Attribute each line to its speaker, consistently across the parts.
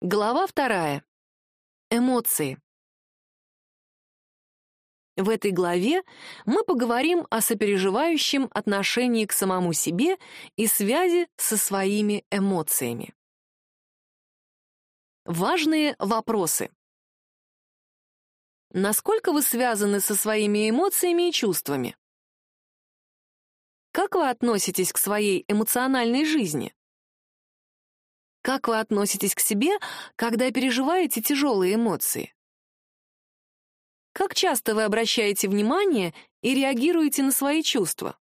Speaker 1: Глава вторая. Эмоции. В этой главе мы поговорим о сопереживающем отношении к самому себе и связи со своими эмоциями. Важные вопросы. Насколько вы связаны со своими эмоциями и чувствами? Как вы относитесь к своей эмоциональной жизни? Как вы относитесь к себе, когда переживаете тяжелые эмоции? Как часто вы обращаете внимание и реагируете на свои чувства?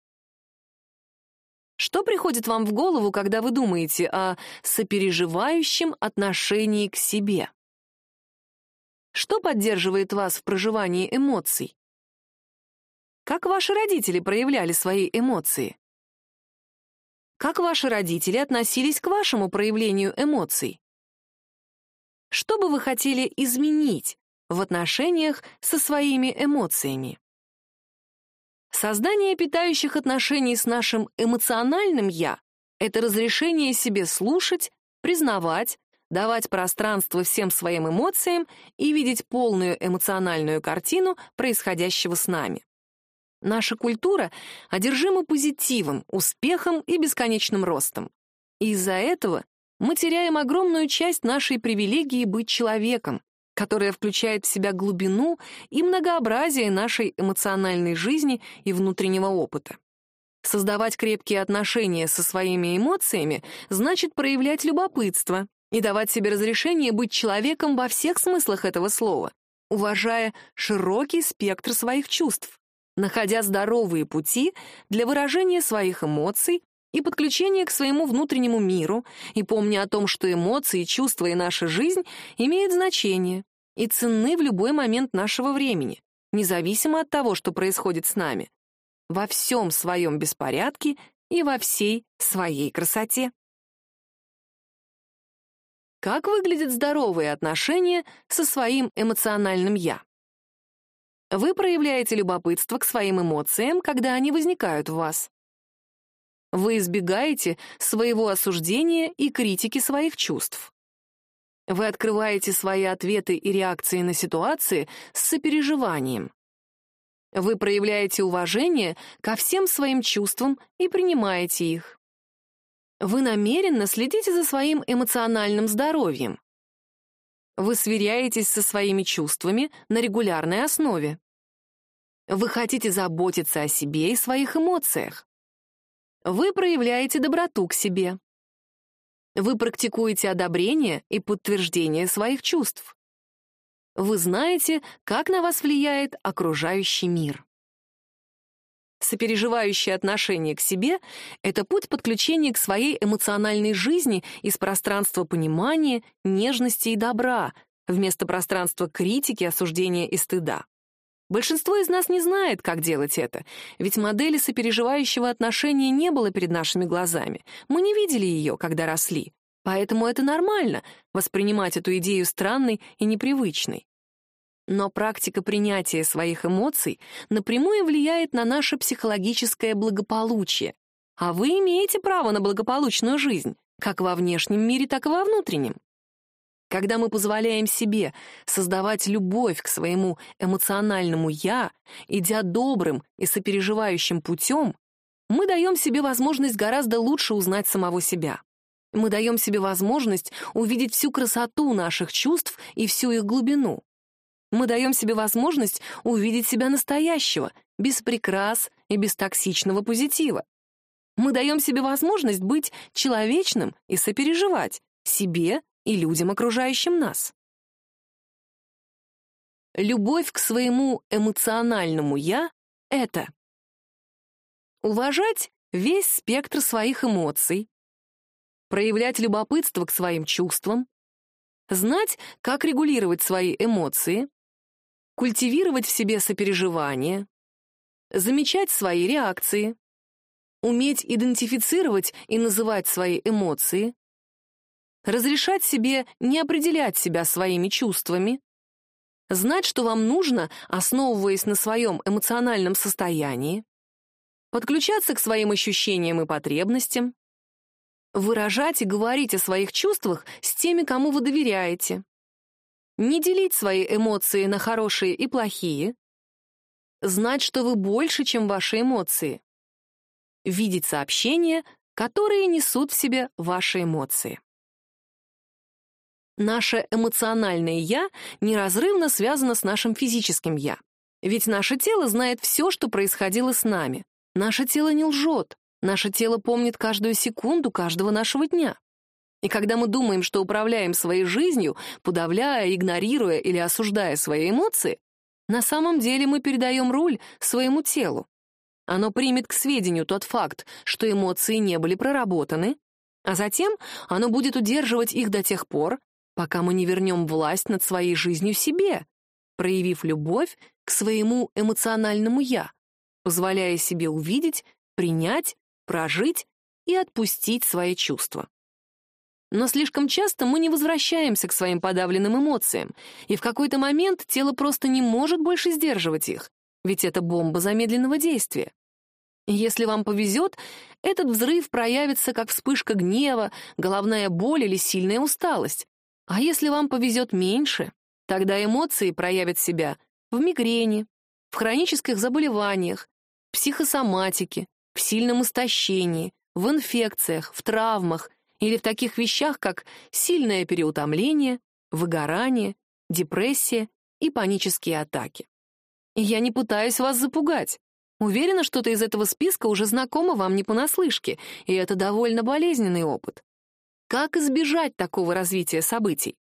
Speaker 1: Что приходит вам в голову, когда вы думаете о сопереживающем отношении к себе? Что поддерживает вас в проживании эмоций? Как ваши родители проявляли свои эмоции? Как ваши родители относились к вашему проявлению эмоций? Что бы вы хотели изменить в отношениях со своими эмоциями? Создание питающих отношений с нашим эмоциональным «я» — это разрешение себе слушать, признавать, давать пространство всем своим эмоциям и видеть полную эмоциональную картину происходящего с нами. Наша культура одержима позитивом, успехом и бесконечным ростом. из-за этого мы теряем огромную часть нашей привилегии быть человеком, которая включает в себя глубину и многообразие нашей эмоциональной жизни и внутреннего опыта. Создавать крепкие отношения со своими эмоциями значит проявлять любопытство и давать себе разрешение быть человеком во всех смыслах этого слова, уважая широкий спектр своих чувств находя здоровые пути для выражения своих эмоций и подключения к своему внутреннему миру, и помня о том, что эмоции, чувства и наша жизнь имеют значение и ценны в любой момент нашего времени, независимо от того, что происходит с нами, во всем своем беспорядке и во всей своей красоте. Как выглядят здоровые отношения со своим эмоциональным «я»? Вы проявляете любопытство к своим эмоциям, когда они возникают в вас. Вы избегаете своего осуждения и критики своих чувств. Вы открываете свои ответы и реакции на ситуации с сопереживанием. Вы проявляете уважение ко всем своим чувствам и принимаете их. Вы намеренно следите за своим эмоциональным здоровьем. Вы сверяетесь со своими чувствами на регулярной основе. Вы хотите заботиться о себе и своих эмоциях. Вы проявляете доброту к себе. Вы практикуете одобрение и подтверждение своих чувств. Вы знаете, как на вас влияет окружающий мир. Сопереживающее отношение к себе — это путь подключения к своей эмоциональной жизни из пространства понимания, нежности и добра, вместо пространства критики, осуждения и стыда. Большинство из нас не знает, как делать это, ведь модели сопереживающего отношения не было перед нашими глазами. Мы не видели ее, когда росли. Поэтому это нормально — воспринимать эту идею странной и непривычной. Но практика принятия своих эмоций напрямую влияет на наше психологическое благополучие. А вы имеете право на благополучную жизнь, как во внешнем мире, так и во внутреннем. Когда мы позволяем себе создавать любовь к своему эмоциональному «я», идя добрым и сопереживающим путем, мы даем себе возможность гораздо лучше узнать самого себя. Мы даем себе возможность увидеть всю красоту наших чувств и всю их глубину. Мы даем себе возможность увидеть себя настоящего, без прикрас и без токсичного позитива. Мы даем себе возможность быть человечным и сопереживать себе и людям, окружающим нас. Любовь к своему эмоциональному «я» — это уважать весь спектр своих эмоций, проявлять любопытство к своим чувствам, знать, как регулировать свои эмоции, культивировать в себе сопереживание, замечать свои реакции, уметь идентифицировать и называть свои эмоции, разрешать себе не определять себя своими чувствами, знать, что вам нужно, основываясь на своем эмоциональном состоянии, подключаться к своим ощущениям и потребностям, Выражать и говорить о своих чувствах с теми, кому вы доверяете. Не делить свои эмоции на хорошие и плохие. Знать, что вы больше, чем ваши эмоции. Видеть сообщения, которые несут в себе ваши эмоции. Наше эмоциональное «я» неразрывно связано с нашим физическим «я». Ведь наше тело знает все, что происходило с нами. Наше тело не лжет. Наше тело помнит каждую секунду каждого нашего дня. И когда мы думаем, что управляем своей жизнью, подавляя, игнорируя или осуждая свои эмоции, на самом деле мы передаем руль своему телу. Оно примет к сведению тот факт, что эмоции не были проработаны, а затем оно будет удерживать их до тех пор, пока мы не вернем власть над своей жизнью себе, проявив любовь к своему эмоциональному «я», позволяя себе увидеть, принять, прожить и отпустить свои чувства. Но слишком часто мы не возвращаемся к своим подавленным эмоциям, и в какой-то момент тело просто не может больше сдерживать их, ведь это бомба замедленного действия. Если вам повезет, этот взрыв проявится как вспышка гнева, головная боль или сильная усталость, а если вам повезет меньше, тогда эмоции проявят себя в мигрени, в хронических заболеваниях, психосоматике, в сильном истощении, в инфекциях, в травмах или в таких вещах, как сильное переутомление, выгорание, депрессия и панические атаки. я не пытаюсь вас запугать. Уверена, что-то из этого списка уже знакомо вам не понаслышке, и это довольно болезненный опыт. Как избежать такого развития событий?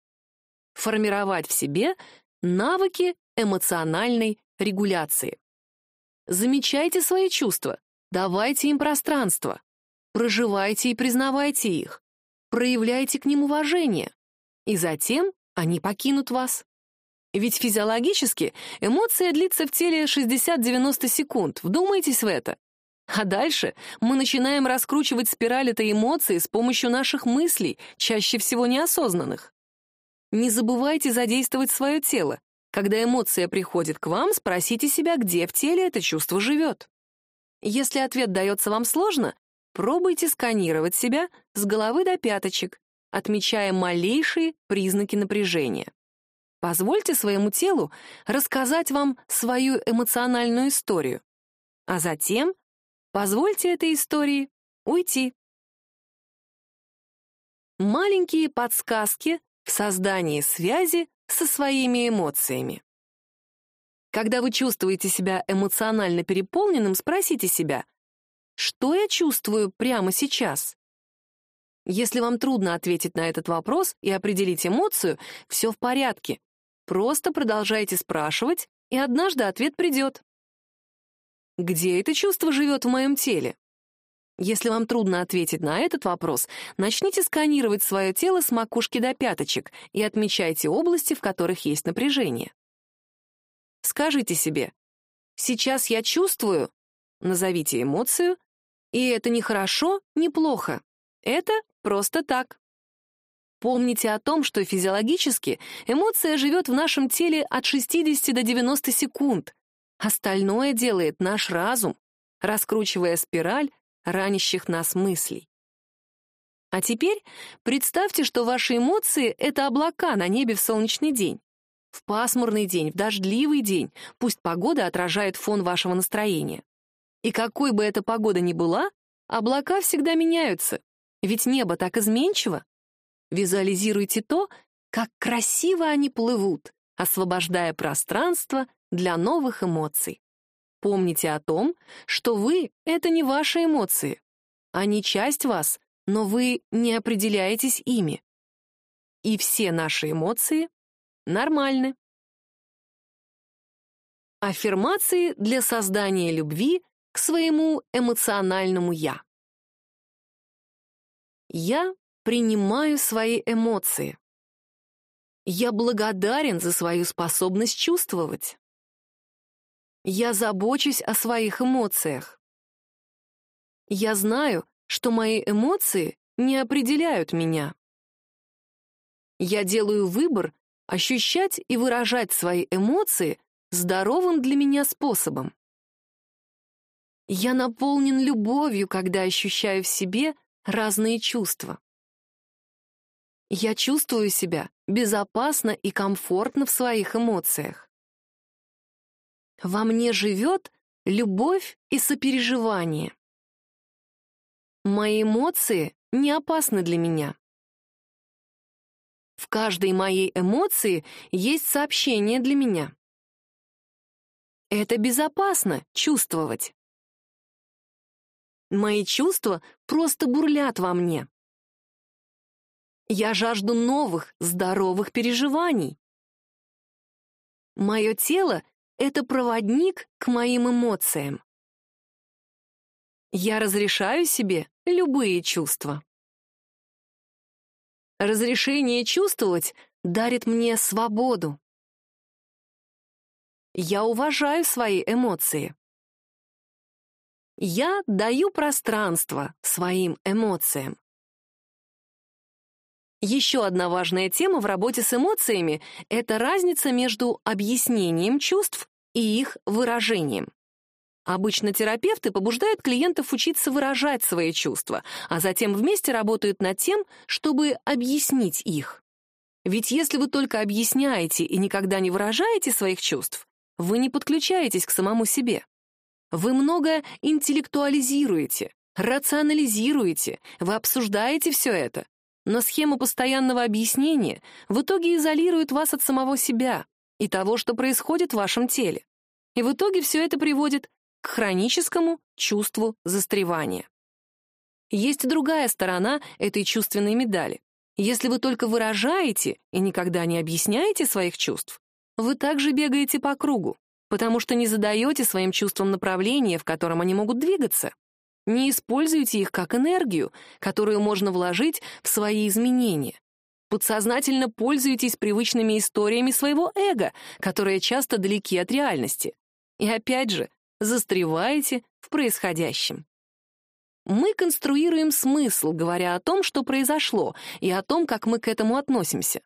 Speaker 1: Формировать в себе навыки эмоциональной регуляции. Замечайте свои чувства, давайте им пространство, проживайте и признавайте их, проявляйте к ним уважение, и затем они покинут вас. Ведь физиологически эмоция длится в теле 60-90 секунд, вдумайтесь в это. А дальше мы начинаем раскручивать спираль этой эмоции с помощью наших мыслей, чаще всего неосознанных. Не забывайте задействовать свое тело. Когда эмоция приходит к вам, спросите себя, где в теле это чувство живет. Если ответ дается вам сложно, пробуйте сканировать себя с головы до пяточек, отмечая малейшие признаки напряжения. Позвольте своему телу рассказать вам свою эмоциональную историю, а затем Позвольте этой истории уйти. Маленькие подсказки в создании связи со своими эмоциями. Когда вы чувствуете себя эмоционально переполненным, спросите себя, что я чувствую прямо сейчас? Если вам трудно ответить на этот вопрос и определить эмоцию, все в порядке. Просто продолжайте спрашивать, и однажды ответ придет. Где это чувство живет в моем теле? Если вам трудно ответить на этот вопрос, начните сканировать свое тело с макушки до пяточек и отмечайте области, в которых есть напряжение. Скажите себе, сейчас я чувствую, назовите эмоцию, и это не хорошо, не плохо. Это просто так. Помните о том, что физиологически эмоция живет в нашем теле от 60 до 90 секунд, Остальное делает наш разум, раскручивая спираль ранящих нас мыслей. А теперь представьте, что ваши эмоции — это облака на небе в солнечный день. В пасмурный день, в дождливый день, пусть погода отражает фон вашего настроения. И какой бы эта погода ни была, облака всегда меняются, ведь небо так изменчиво. Визуализируйте то, как красиво они плывут, освобождая пространство для новых эмоций. Помните о том, что вы — это не ваши эмоции. Они часть вас, но вы не определяетесь ими. И все наши эмоции нормальны. Аффирмации для создания любви к своему эмоциональному «я». Я принимаю свои эмоции. Я благодарен за свою способность чувствовать. Я забочусь о своих эмоциях. Я знаю, что мои эмоции не определяют меня. Я делаю выбор ощущать и выражать свои эмоции здоровым для меня способом. Я наполнен любовью, когда ощущаю в себе разные чувства. Я чувствую себя безопасно и комфортно в своих эмоциях. Во мне живет любовь и сопереживание. Мои эмоции не опасны для меня. В каждой моей эмоции есть сообщение для меня. Это безопасно чувствовать. Мои чувства просто бурлят во мне. Я жажду новых, здоровых переживаний. Мое тело — это проводник к моим эмоциям. Я разрешаю себе любые чувства. Разрешение чувствовать дарит мне свободу. Я уважаю свои эмоции. Я даю пространство своим эмоциям. Еще одна важная тема в работе с эмоциями — это разница между объяснением чувств и их выражением. Обычно терапевты побуждают клиентов учиться выражать свои чувства, а затем вместе работают над тем, чтобы объяснить их. Ведь если вы только объясняете и никогда не выражаете своих чувств, вы не подключаетесь к самому себе. Вы много интеллектуализируете, рационализируете, вы обсуждаете все это. Но схема постоянного объяснения в итоге изолирует вас от самого себя и того, что происходит в вашем теле. И в итоге все это приводит к хроническому чувству застревания. Есть другая сторона этой чувственной медали. Если вы только выражаете и никогда не объясняете своих чувств, вы также бегаете по кругу, потому что не задаете своим чувствам направление, в котором они могут двигаться. Не используйте их как энергию, которую можно вложить в свои изменения. Подсознательно пользуйтесь привычными историями своего эго, которые часто далеки от реальности. И опять же, застреваете в происходящем. Мы конструируем смысл, говоря о том, что произошло, и о том, как мы к этому относимся.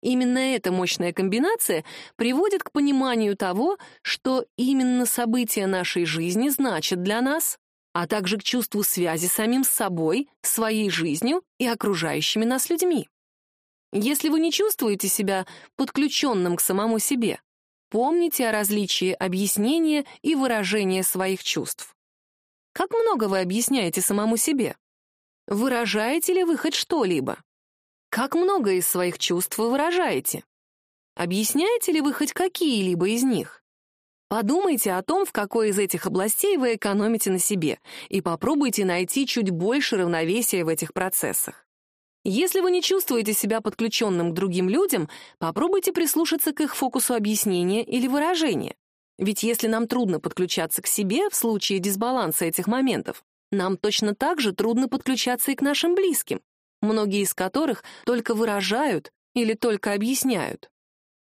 Speaker 1: Именно эта мощная комбинация приводит к пониманию того, что именно события нашей жизни значат для нас, а также к чувству связи самим собой, своей жизнью и окружающими нас людьми. Если вы не чувствуете себя подключенным к самому себе, Помните о различии объяснения и выражения своих чувств. Как много вы объясняете самому себе? Выражаете ли вы хоть что-либо? Как много из своих чувств вы выражаете? Объясняете ли вы хоть какие-либо из них? Подумайте о том, в какой из этих областей вы экономите на себе, и попробуйте найти чуть больше равновесия в этих процессах. Если вы не чувствуете себя подключенным к другим людям, попробуйте прислушаться к их фокусу объяснения или выражения. Ведь если нам трудно подключаться к себе в случае дисбаланса этих моментов, нам точно так же трудно подключаться и к нашим близким, многие из которых только выражают или только объясняют.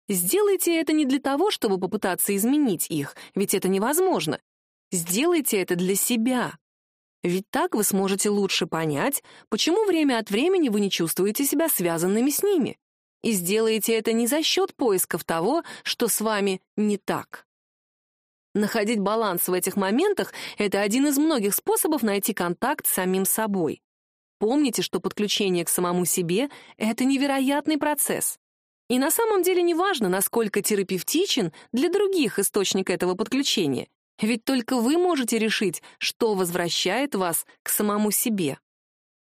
Speaker 1: Сделайте это не для того, чтобы попытаться изменить их, ведь это невозможно. Сделайте это для себя, ведь так вы сможете лучше понять, почему время от времени вы не чувствуете себя связанными с ними. И сделаете это не за счет поисков того, что с вами не так. Находить баланс в этих моментах — это один из многих способов найти контакт с самим собой. Помните, что подключение к самому себе — это невероятный процесс. И на самом деле не важно, насколько терапевтичен для других источник этого подключения. Ведь только вы можете решить, что возвращает вас к самому себе.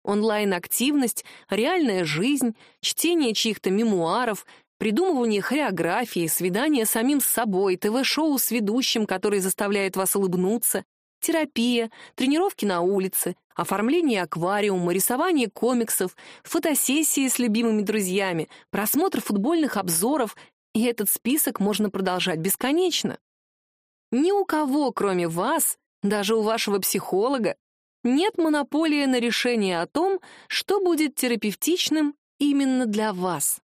Speaker 1: Онлайн-активность, реальная жизнь, чтение чьих-то мемуаров, придумывание хореографии, свидание самим с собой, ТВ-шоу с ведущим, который заставляет вас улыбнуться, терапия, тренировки на улице, оформление аквариума, рисование комиксов, фотосессии с любимыми друзьями, просмотр футбольных обзоров, и этот список можно продолжать бесконечно. Ни у кого, кроме вас, даже у вашего психолога, нет монополии на решение о том, что будет терапевтичным именно для вас.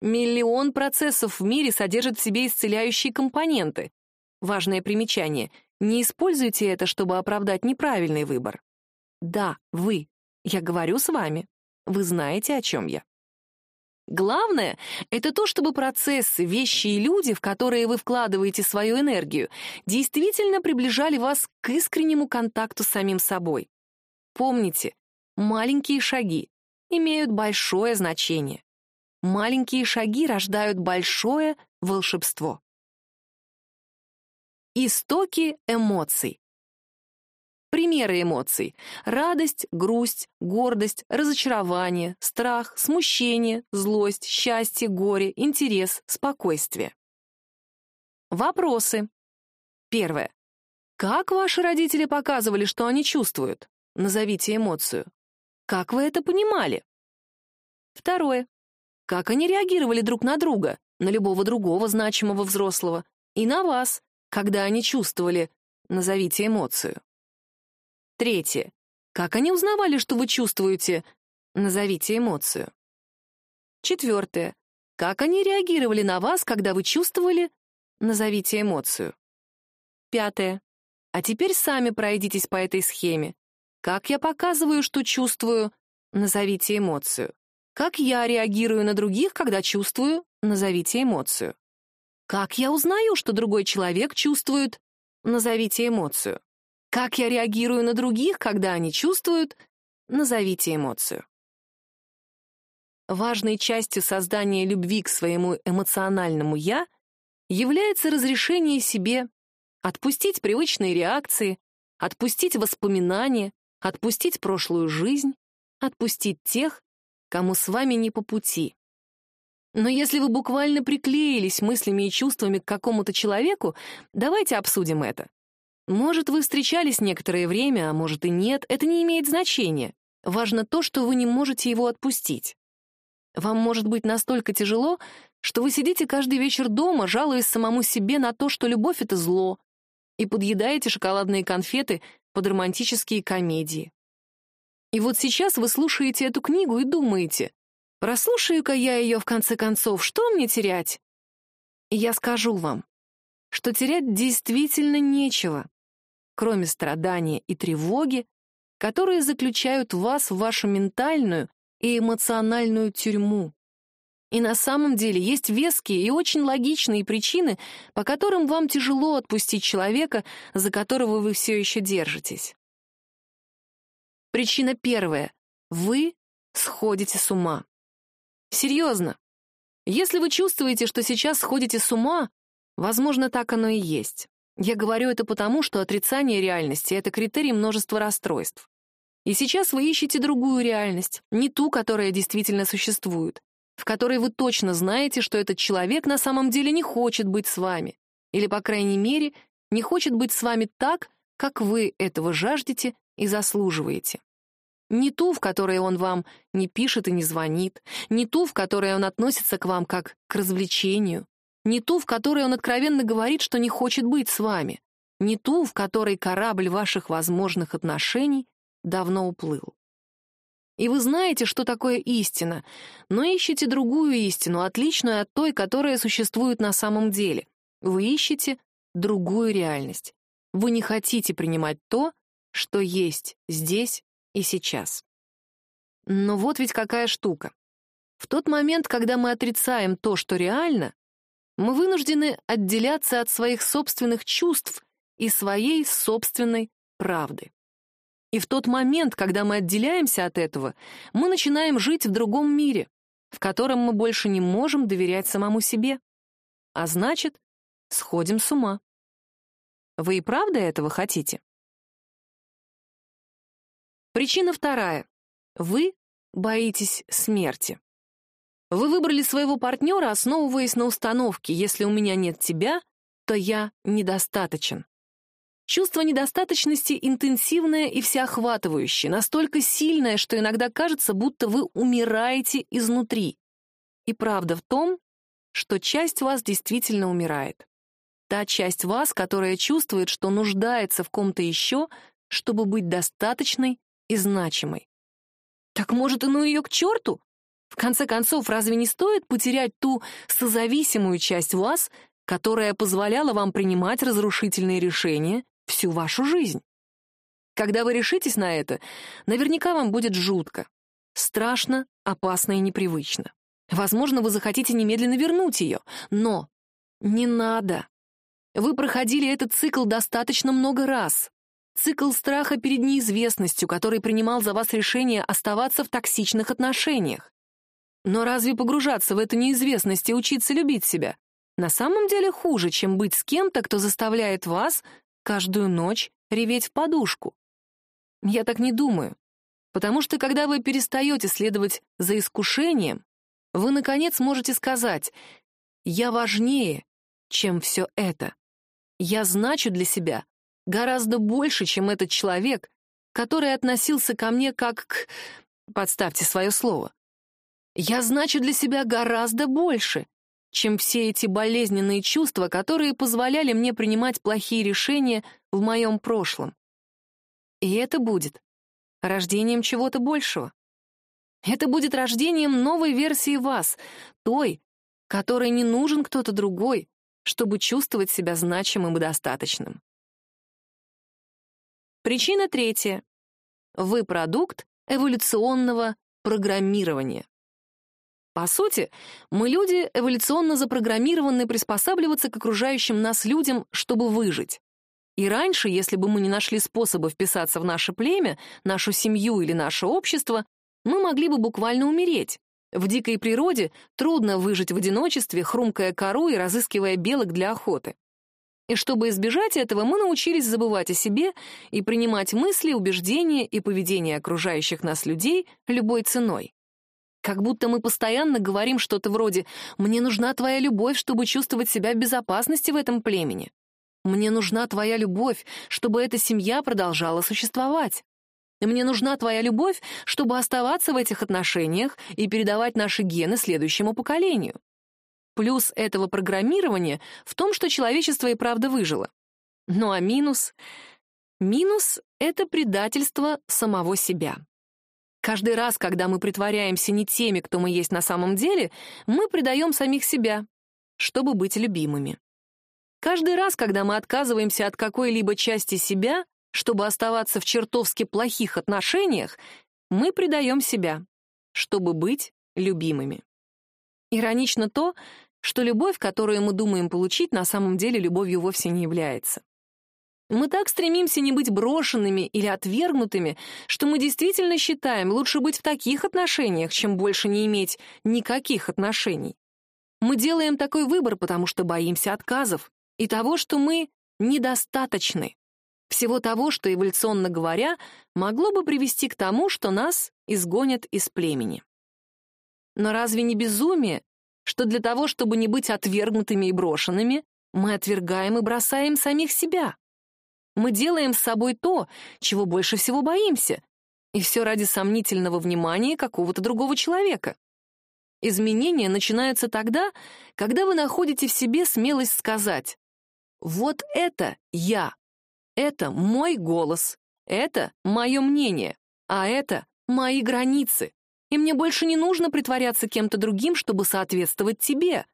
Speaker 1: Миллион процессов в мире содержит в себе исцеляющие компоненты. Важное примечание — не используйте это, чтобы оправдать неправильный выбор. Да, вы. Я говорю с вами. Вы знаете, о чем я. Главное — это то, чтобы процессы, вещи и люди, в которые вы вкладываете свою энергию, действительно приближали вас к искреннему контакту с самим собой. Помните, маленькие шаги имеют большое значение. Маленькие шаги рождают большое волшебство. Истоки эмоций. Примеры эмоций. Радость, грусть, гордость, разочарование, страх, смущение, злость, счастье, горе, интерес, спокойствие. Вопросы. Первое. Как ваши родители показывали, что они чувствуют? Назовите эмоцию. Как вы это понимали? Второе. Как они реагировали друг на друга, на любого другого значимого взрослого, и на вас, когда они чувствовали, назовите эмоцию. Третье. Как они узнавали, что вы чувствуете? Назовите эмоцию. Четвертое. Как они реагировали на вас, когда вы чувствовали? Назовите эмоцию. Пятое. А теперь сами пройдитесь по этой схеме. Как я показываю, что чувствую? Назовите эмоцию. Как я реагирую на других, когда чувствую? Назовите эмоцию. Как я узнаю, что другой человек чувствует? Назовите эмоцию. Как я реагирую на других, когда они чувствуют? Назовите эмоцию. Важной частью создания любви к своему эмоциональному «я» является разрешение себе отпустить привычные реакции, отпустить воспоминания, отпустить прошлую жизнь, отпустить тех, кому с вами не по пути. Но если вы буквально приклеились мыслями и чувствами к какому-то человеку, давайте обсудим это. Может, вы встречались некоторое время, а может и нет, это не имеет значения. Важно то, что вы не можете его отпустить. Вам может быть настолько тяжело, что вы сидите каждый вечер дома, жалуясь самому себе на то, что любовь — это зло, и подъедаете шоколадные конфеты под романтические комедии. И вот сейчас вы слушаете эту книгу и думаете, прослушаю-ка я ее в конце концов, что мне терять? И я скажу вам, что терять действительно нечего кроме страдания и тревоги, которые заключают вас в вашу ментальную и эмоциональную тюрьму. И на самом деле есть веские и очень логичные причины, по которым вам тяжело отпустить человека, за которого вы все еще держитесь. Причина первая. Вы сходите с ума. Серьезно. Если вы чувствуете, что сейчас сходите с ума, возможно, так оно и есть. Я говорю это потому, что отрицание реальности — это критерий множества расстройств. И сейчас вы ищете другую реальность, не ту, которая действительно существует, в которой вы точно знаете, что этот человек на самом деле не хочет быть с вами, или, по крайней мере, не хочет быть с вами так, как вы этого жаждете и заслуживаете. Не ту, в которой он вам не пишет и не звонит, не ту, в которой он относится к вам как к развлечению, не ту, в которой он откровенно говорит, что не хочет быть с вами, не ту, в которой корабль ваших возможных отношений давно уплыл. И вы знаете, что такое истина, но ищете другую истину, отличную от той, которая существует на самом деле. Вы ищете другую реальность. Вы не хотите принимать то, что есть здесь и сейчас. Но вот ведь какая штука. В тот момент, когда мы отрицаем то, что реально, мы вынуждены отделяться от своих собственных чувств и своей собственной правды. И в тот момент, когда мы отделяемся от этого, мы начинаем жить в другом мире, в котором мы больше не можем доверять самому себе. А значит, сходим с ума. Вы и правда этого хотите? Причина вторая. Вы боитесь смерти. Вы выбрали своего партнера, основываясь на установке «если у меня нет тебя, то я недостаточен». Чувство недостаточности интенсивное и всеохватывающее, настолько сильное, что иногда кажется, будто вы умираете изнутри. И правда в том, что часть вас действительно умирает. Та часть вас, которая чувствует, что нуждается в ком-то еще, чтобы быть достаточной и значимой. Так может, и ну ее к черту? В конце концов, разве не стоит потерять ту созависимую часть вас, которая позволяла вам принимать разрушительные решения всю вашу жизнь? Когда вы решитесь на это, наверняка вам будет жутко, страшно, опасно и непривычно. Возможно, вы захотите немедленно вернуть ее, но не надо. Вы проходили этот цикл достаточно много раз. цикл страха перед неизвестностью, который принимал за вас решение оставаться в токсичных отношениях. Но разве погружаться в эту неизвестность и учиться любить себя на самом деле хуже, чем быть с кем-то, кто заставляет вас каждую ночь реветь в подушку? Я так не думаю. Потому что когда вы перестаете следовать за искушением, вы, наконец, можете сказать «Я важнее, чем все это. Я значу для себя гораздо больше, чем этот человек, который относился ко мне как к... Подставьте свое слово. Я значу для себя гораздо больше, чем все эти болезненные чувства, которые позволяли мне принимать плохие решения в моем прошлом. И это будет рождением чего-то большего. Это будет рождением новой версии вас, той, которой не нужен кто-то другой, чтобы чувствовать себя значимым и достаточным. Причина третья. Вы продукт эволюционного программирования. По сути, мы люди эволюционно запрограммированы приспосабливаться к окружающим нас людям, чтобы выжить. И раньше, если бы мы не нашли способа вписаться в наше племя, нашу семью или наше общество, мы могли бы буквально умереть. В дикой природе трудно выжить в одиночестве, хрумкая кору и разыскивая белок для охоты. И чтобы избежать этого, мы научились забывать о себе и принимать мысли, убеждения и поведение окружающих нас людей любой ценой. Как будто мы постоянно говорим что-то вроде «мне нужна твоя любовь, чтобы чувствовать себя в безопасности в этом племени». «Мне нужна твоя любовь, чтобы эта семья продолжала существовать». Мне нужна твоя любовь, чтобы оставаться в этих отношениях и передавать наши гены следующему поколению. Плюс этого программирования в том, что человечество и правда выжило. Ну а минус? Минус — это предательство самого себя. Каждый раз, когда мы притворяемся не теми, кто мы есть на самом деле, мы предаем самих себя, чтобы быть любимыми. Каждый раз, когда мы отказываемся от какой-либо части себя, чтобы оставаться в чертовски плохих отношениях, мы предаем себя, чтобы быть любимыми. Иронично то, что любовь, которую мы думаем получить, на самом деле любовью вовсе не является. Мы так стремимся не быть брошенными или отвергнутыми, что мы действительно считаем лучше быть в таких отношениях, чем больше не иметь никаких отношений. Мы делаем такой выбор, потому что боимся отказов и того, что мы недостаточны. Всего того, что, эволюционно говоря, могло бы привести к тому, что нас изгонят из племени. Но разве не безумие, что для того, чтобы не быть отвергнутыми и брошенными, мы отвергаем и бросаем самих себя? Мы делаем с собой то, чего больше всего боимся, и все ради сомнительного внимания какого-то другого человека. Изменения начинаются тогда, когда вы находите в себе смелость сказать «Вот это я, это мой голос, это мое мнение, а это мои границы. И мне больше не нужно притворяться кем-то другим, чтобы соответствовать тебе,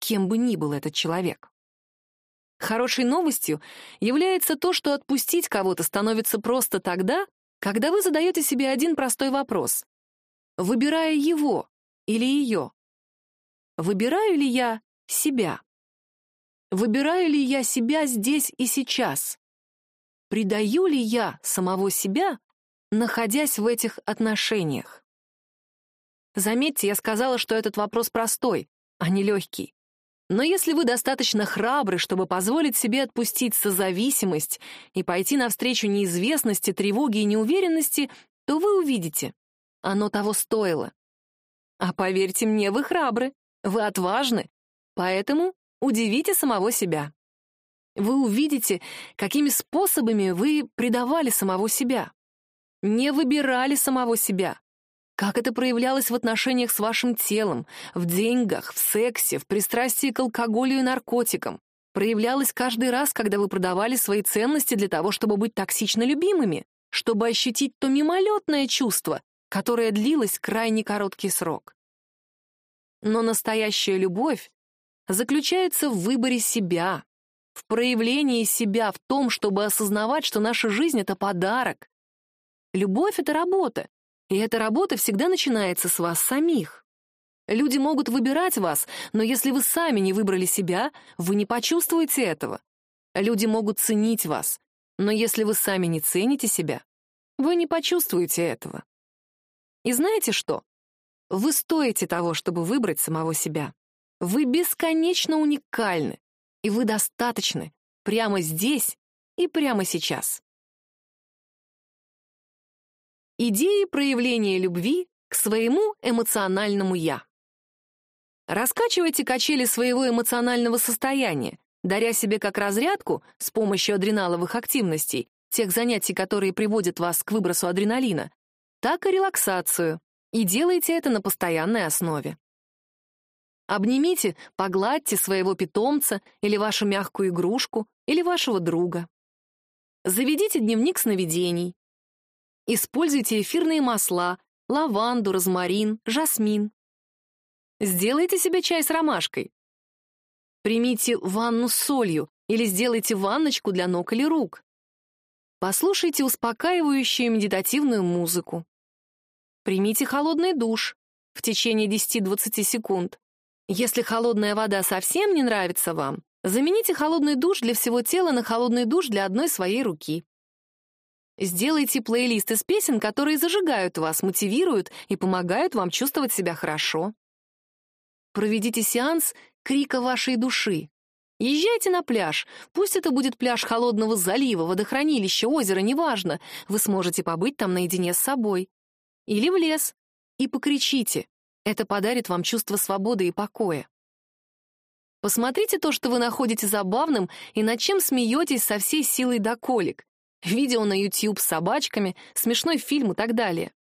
Speaker 1: кем бы ни был этот человек. Хорошей новостью является то, что отпустить кого-то становится просто тогда, когда вы задаете себе один простой вопрос. Выбирая его или ее? Выбираю ли я себя? Выбираю ли я себя здесь и сейчас? предаю ли я самого себя, находясь в этих отношениях? Заметьте, я сказала, что этот вопрос простой, а не легкий. Но если вы достаточно храбры, чтобы позволить себе отпустить созависимость и пойти навстречу неизвестности, тревоге и неуверенности, то вы увидите, оно того стоило. А поверьте мне, вы храбры, вы отважны, поэтому удивите самого себя вы увидите, какими способами вы предавали самого себя. Не выбирали самого себя. Как это проявлялось в отношениях с вашим телом, в деньгах, в сексе, в пристрастии к алкоголю и наркотикам. Проявлялось каждый раз, когда вы продавали свои ценности для того, чтобы быть токсично любимыми, чтобы ощутить то мимолетное чувство, которое длилось крайне короткий срок. Но настоящая любовь заключается в выборе себя, в проявлении себя, в том, чтобы осознавать, что наша жизнь — это подарок. Любовь — это работа, и эта работа всегда начинается с вас самих. Люди могут выбирать вас, но если вы сами не выбрали себя, вы не почувствуете этого. Люди могут ценить вас, Но если вы сами не цените себя, вы не почувствуете этого. И знаете что? Вы стоите того, чтобы выбрать самого себя. Вы бесконечно уникальны, и вы достаточны прямо здесь и прямо сейчас. Идеи проявления любви к своему эмоциональному «я». Раскачивайте качели своего эмоционального состояния, даря себе как разрядку с помощью адреналовых активностей, тех занятий, которые приводят вас к выбросу адреналина, так и релаксацию, и делайте это на постоянной основе. Обнимите, погладьте своего питомца или вашу мягкую игрушку, или вашего друга. Заведите дневник сновидений. Используйте эфирные масла, лаванду, розмарин, жасмин. Сделайте себе чай с ромашкой. Примите ванну с солью или сделайте ванночку для ног или рук. Послушайте успокаивающую медитативную музыку. Примите холодный душ в течение 10-20 секунд. Если холодная вода совсем не нравится вам, замените холодный душ для всего тела на холодный душ для одной своей руки. Сделайте плейлист из песен, которые зажигают вас, мотивируют и помогают вам чувствовать себя хорошо. Проведите сеанс крика вашей души. Езжайте на пляж. Пусть это будет пляж холодного залива, водохранилища, озера, неважно. Вы сможете побыть там наедине с собой. Или в лес. И покричите. Это подарит вам чувство свободы и покоя. Посмотрите то, что вы находите забавным и над чем смеетесь со всей силой до колик. Видео на YouTube с собачками, смешной фильм и так далее.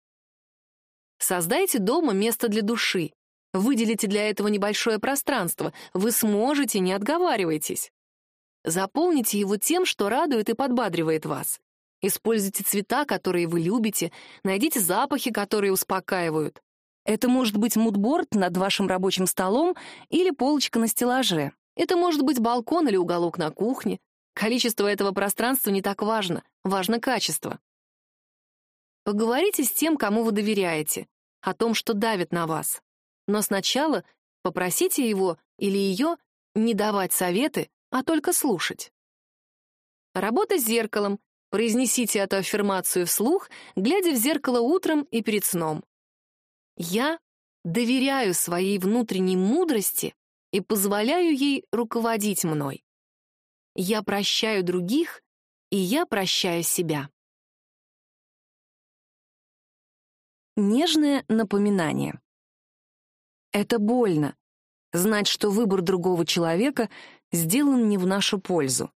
Speaker 1: Создайте дома место для души. Выделите для этого небольшое пространство. Вы сможете, не отговаривайтесь. Заполните его тем, что радует и подбадривает вас. Используйте цвета, которые вы любите, найдите запахи, которые успокаивают. Это может быть мудборд над вашим рабочим столом или полочка на стеллаже. Это может быть балкон или уголок на кухне. Количество этого пространства не так важно, важно качество. Поговорите с тем, кому вы доверяете, о том, что давит на вас. Но сначала попросите его или ее не давать советы, а только слушать. Работа с зеркалом. Произнесите эту аффирмацию вслух, глядя в зеркало утром и перед сном. Я доверяю своей внутренней мудрости и позволяю ей руководить мной. Я прощаю других, и я прощаю себя. Нежное напоминание. Это больно — знать, что выбор другого человека сделан не в нашу пользу.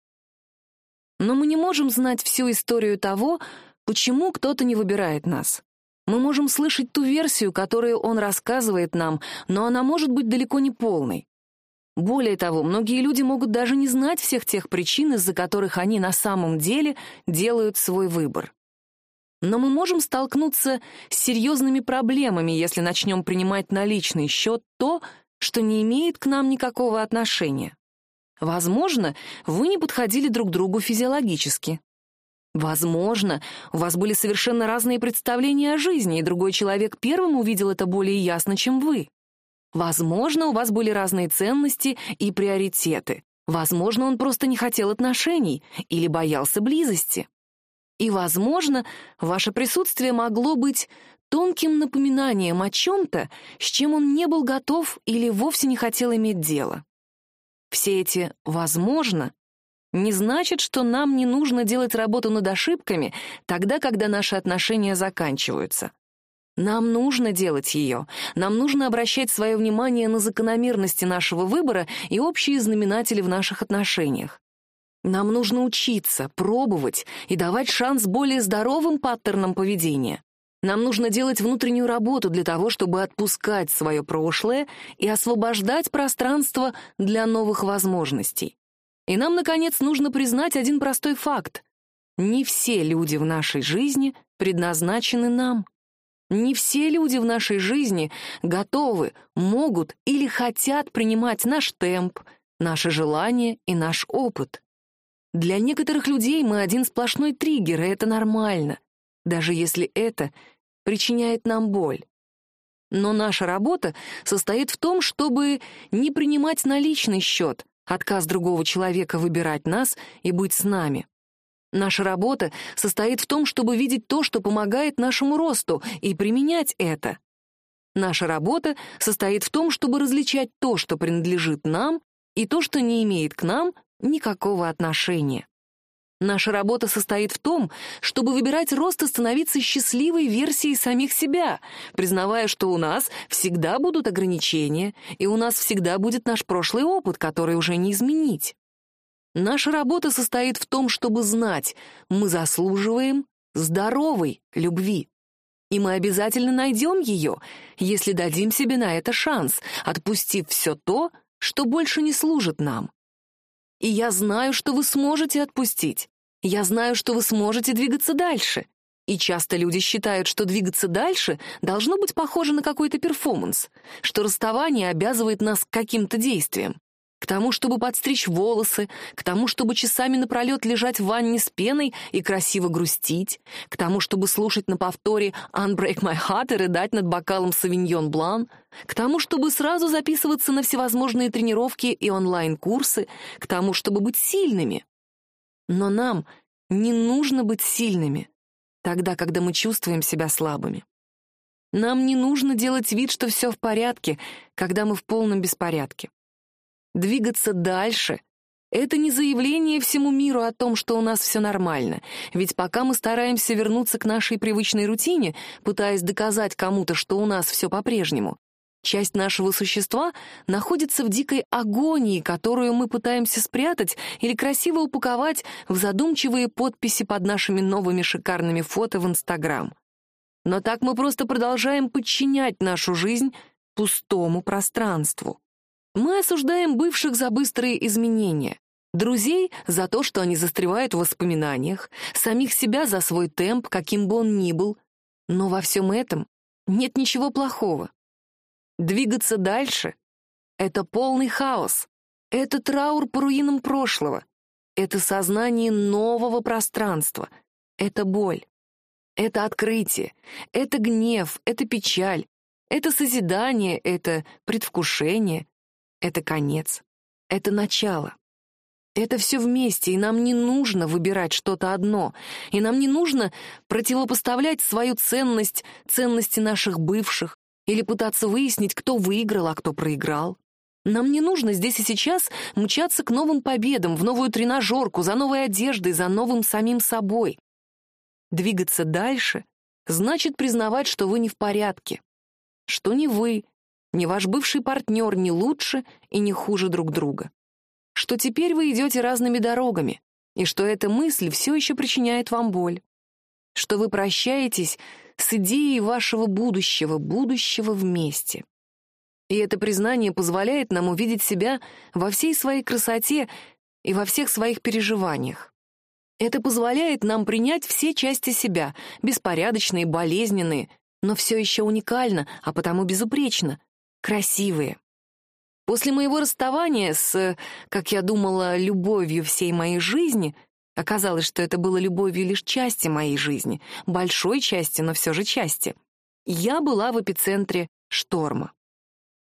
Speaker 1: Но мы не можем знать всю историю того, почему кто-то не выбирает нас. Мы можем слышать ту версию, которую он рассказывает нам, но она может быть далеко не полной. Более того, многие люди могут даже не знать всех тех причин, из-за которых они на самом деле делают свой выбор. Но мы можем столкнуться с серьезными проблемами, если начнем принимать на личный счет то, что не имеет к нам никакого отношения. Возможно, вы не подходили друг другу физиологически. Возможно, у вас были совершенно разные представления о жизни, и другой человек первым увидел это более ясно, чем вы. Возможно, у вас были разные ценности и приоритеты. Возможно, он просто не хотел отношений или боялся близости. И, возможно, ваше присутствие могло быть тонким напоминанием о чем-то, с чем он не был готов или вовсе не хотел иметь дело. Все эти «возможно» не значит, что нам не нужно делать работу над ошибками тогда, когда наши отношения заканчиваются. Нам нужно делать ее. Нам нужно обращать свое внимание на закономерности нашего выбора и общие знаменатели в наших отношениях. Нам нужно учиться, пробовать и давать шанс более здоровым паттернам поведения. Нам нужно делать внутреннюю работу для того, чтобы отпускать свое прошлое и освобождать пространство для новых возможностей. И нам, наконец, нужно признать один простой факт. Не все люди в нашей жизни предназначены нам. Не все люди в нашей жизни готовы, могут или хотят принимать наш темп, наши желания и наш опыт. Для некоторых людей мы один сплошной триггер, и это нормально, даже если это причиняет нам боль. Но наша работа состоит в том, чтобы не принимать на личный счет, отказ другого человека выбирать нас и быть с нами. Наша работа состоит в том, чтобы видеть то, что помогает нашему росту, и применять это. Наша работа состоит в том, чтобы различать то, что принадлежит нам, и то, что не имеет к нам никакого отношения. Наша работа состоит в том, чтобы выбирать рост и становиться счастливой версией самих себя, признавая, что у нас всегда будут ограничения, и у нас всегда будет наш прошлый опыт, который уже не изменить. Наша работа состоит в том, чтобы знать, мы заслуживаем здоровой любви. И мы обязательно найдем ее, если дадим себе на это шанс, отпустив все то, что больше не служит нам. И я знаю, что вы сможете отпустить. Я знаю, что вы сможете двигаться дальше. И часто люди считают, что двигаться дальше должно быть похоже на какой-то перформанс, что расставание обязывает нас к каким-то действиям к тому, чтобы подстричь волосы, к тому, чтобы часами напролет лежать в ванне с пеной и красиво грустить, к тому, чтобы слушать на повторе «Unbreak my heart» и рыдать над бокалом «Савиньон Блан», к тому, чтобы сразу записываться на всевозможные тренировки и онлайн-курсы, к тому, чтобы быть сильными. Но нам не нужно быть сильными тогда, когда мы чувствуем себя слабыми. Нам не нужно делать вид, что все в порядке, когда мы в полном беспорядке. Двигаться дальше — это не заявление всему миру о том, что у нас все нормально, ведь пока мы стараемся вернуться к нашей привычной рутине, пытаясь доказать кому-то, что у нас все по-прежнему, часть нашего существа находится в дикой агонии, которую мы пытаемся спрятать или красиво упаковать в задумчивые подписи под нашими новыми шикарными фото в Инстаграм. Но так мы просто продолжаем подчинять нашу жизнь пустому пространству. Мы осуждаем бывших за быстрые изменения, друзей за то, что они застревают в воспоминаниях, самих себя за свой темп, каким бы он ни был. Но во всем этом нет ничего плохого. Двигаться дальше — это полный хаос, это траур по руинам прошлого, это сознание нового пространства, это боль, это открытие, это гнев, это печаль, это созидание, это предвкушение, это конец. Это начало. Это все вместе, и нам не нужно выбирать что-то одно, и нам не нужно противопоставлять свою ценность ценности наших бывших или пытаться выяснить, кто выиграл, а кто проиграл. Нам не нужно здесь и сейчас мчаться к новым победам, в новую тренажерку, за новой одеждой, за новым самим собой. Двигаться дальше значит признавать, что вы не в порядке, что не вы, ни ваш бывший партнер не лучше и не хуже друг друга. Что теперь вы идете разными дорогами, и что эта мысль все еще причиняет вам боль. Что вы прощаетесь с идеей вашего будущего, будущего вместе. И это признание позволяет нам увидеть себя во всей своей красоте и во всех своих переживаниях. Это позволяет нам принять все части себя, беспорядочные, болезненные, но все еще уникально, а потому безупречно, красивые. После моего расставания с, как я думала, любовью всей моей жизни, оказалось, что это было любовью лишь части моей жизни, большой части, но все же части, я была в эпицентре шторма.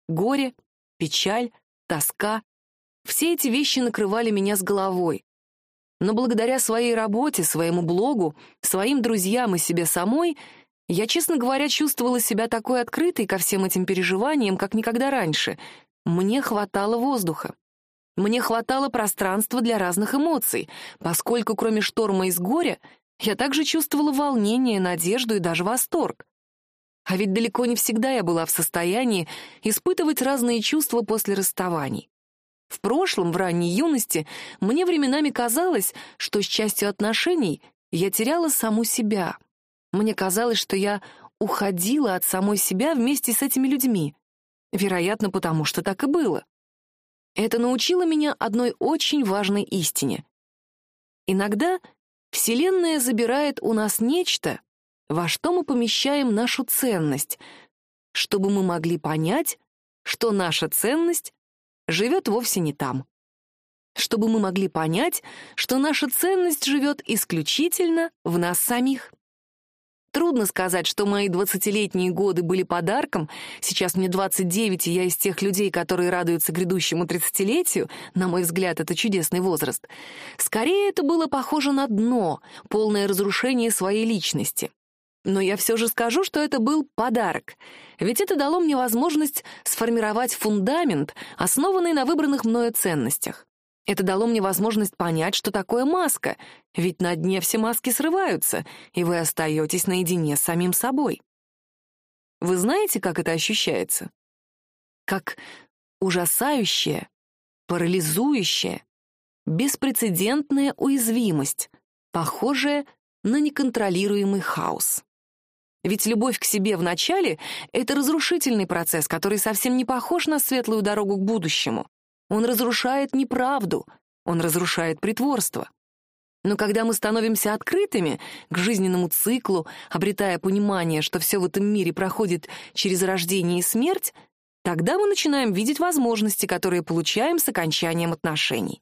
Speaker 1: Горе, печаль, тоска — все эти вещи накрывали меня с головой. Но благодаря своей работе, своему блогу, своим друзьям и себе самой — я, честно говоря, чувствовала себя такой открытой ко всем этим переживаниям, как никогда раньше. Мне хватало воздуха. Мне хватало пространства для разных эмоций, поскольку кроме шторма из горя я также чувствовала волнение, надежду и даже восторг. А ведь далеко не всегда я была в состоянии испытывать разные чувства после расставаний. В прошлом, в ранней юности, мне временами казалось, что с частью отношений я теряла саму себя — мне казалось, что я уходила от самой себя вместе с этими людьми. Вероятно, потому что так и было. Это научило меня одной очень важной истине. Иногда Вселенная забирает у нас нечто, во что мы помещаем нашу ценность, чтобы мы могли понять, что наша ценность живет вовсе не там. Чтобы мы могли понять, что наша ценность живет исключительно в нас самих. Трудно сказать, что мои двадцатилетние годы были подарком. Сейчас мне 29, и я из тех людей, которые радуются грядущему тридцатилетию. На мой взгляд, это чудесный возраст. Скорее, это было похоже на дно, полное разрушение своей личности. Но я все же скажу, что это был подарок. Ведь это дало мне возможность сформировать фундамент, основанный на выбранных мною ценностях. Это дало мне возможность понять, что такое маска, ведь на дне все маски срываются, и вы остаетесь наедине с самим собой. Вы знаете, как это ощущается? Как ужасающая, парализующая, беспрецедентная уязвимость, похожая на неконтролируемый хаос. Ведь любовь к себе в начале — это разрушительный процесс, который совсем не похож на светлую дорогу к будущему. Он разрушает неправду, он разрушает притворство. Но когда мы становимся открытыми к жизненному циклу, обретая понимание, что все в этом мире проходит через рождение и смерть, тогда мы начинаем видеть возможности, которые получаем с окончанием отношений.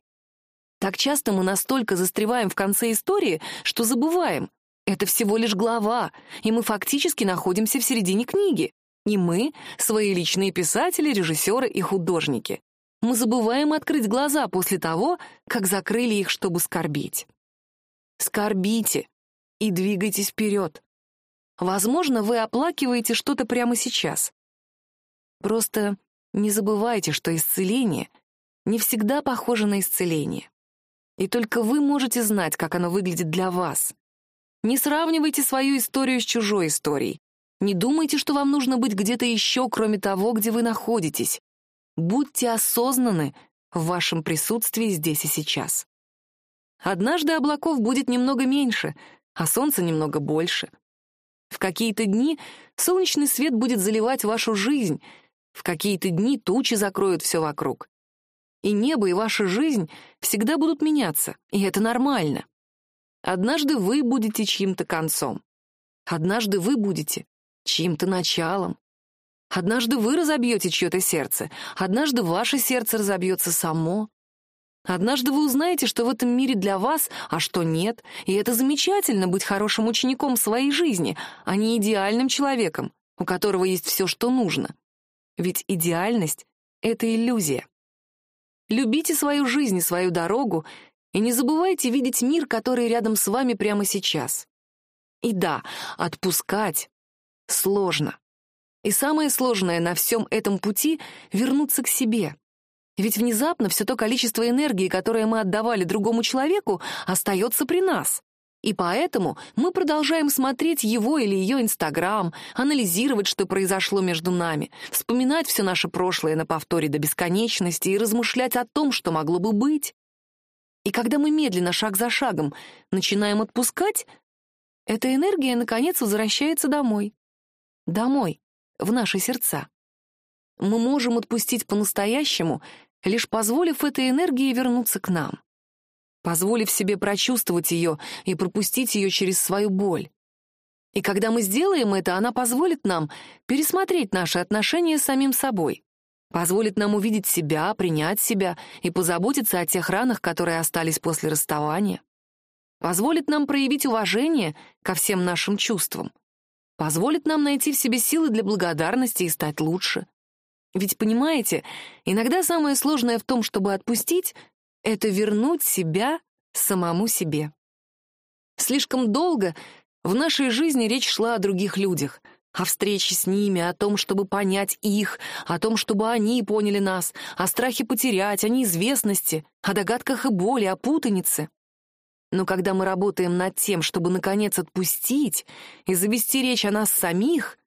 Speaker 1: Так часто мы настолько застреваем в конце истории, что забываем. Это всего лишь глава, и мы фактически находимся в середине книги. И мы — свои личные писатели, режиссеры и художники мы забываем открыть глаза после того, как закрыли их, чтобы скорбить. Скорбите и двигайтесь вперед. Возможно, вы оплакиваете что-то прямо сейчас. Просто не забывайте, что исцеление не всегда похоже на исцеление. И только вы можете знать, как оно выглядит для вас. Не сравнивайте свою историю с чужой историей. Не думайте, что вам нужно быть где-то еще, кроме того, где вы находитесь. Будьте осознаны в вашем присутствии здесь и сейчас. Однажды облаков будет немного меньше, а солнца немного больше. В какие-то дни солнечный свет будет заливать вашу жизнь, в какие-то дни тучи закроют все вокруг. И небо, и ваша жизнь всегда будут меняться, и это нормально. Однажды вы будете чьим-то концом. Однажды вы будете чьим-то началом. Однажды вы разобьете чье-то сердце, однажды ваше сердце разобьется само. Однажды вы узнаете, что в этом мире для вас, а что нет, и это замечательно быть хорошим учеником своей жизни, а не идеальным человеком, у которого есть все, что нужно. Ведь идеальность — это иллюзия. Любите свою жизнь и свою дорогу, и не забывайте видеть мир, который рядом с вами прямо сейчас. И да, отпускать сложно. И самое сложное на всем этом пути — вернуться к себе. Ведь внезапно все то количество энергии, которое мы отдавали другому человеку, остается при нас. И поэтому мы продолжаем смотреть его или ее Инстаграм, анализировать, что произошло между нами, вспоминать все наше прошлое на повторе до бесконечности и размышлять о том, что могло бы быть. И когда мы медленно, шаг за шагом, начинаем отпускать, эта энергия, наконец, возвращается домой. Домой, в наши сердца. Мы можем отпустить по-настоящему, лишь позволив этой энергии вернуться к нам, позволив себе прочувствовать ее и пропустить ее через свою боль. И когда мы сделаем это, она позволит нам пересмотреть наши отношения с самим собой, позволит нам увидеть себя, принять себя и позаботиться о тех ранах, которые остались после расставания, позволит нам проявить уважение ко всем нашим чувствам, позволит нам найти в себе силы для благодарности и стать лучше. Ведь, понимаете, иногда самое сложное в том, чтобы отпустить, это вернуть себя самому себе. Слишком долго в нашей жизни речь шла о других людях, о встрече с ними, о том, чтобы понять их, о том, чтобы они поняли нас, о страхе потерять, о неизвестности, о догадках и боли, о путанице. Но когда мы работаем над тем, чтобы, наконец, отпустить и завести речь о нас самих,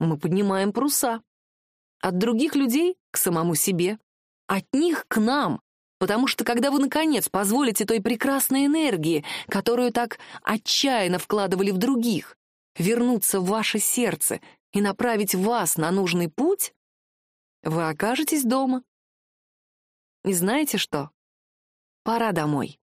Speaker 1: мы поднимаем паруса. От других людей к самому себе, от них к нам, потому что когда вы, наконец, позволите той прекрасной энергии, которую так отчаянно вкладывали в других, вернуться в ваше сердце и направить вас на нужный путь, вы окажетесь дома. И знаете что? Пора домой.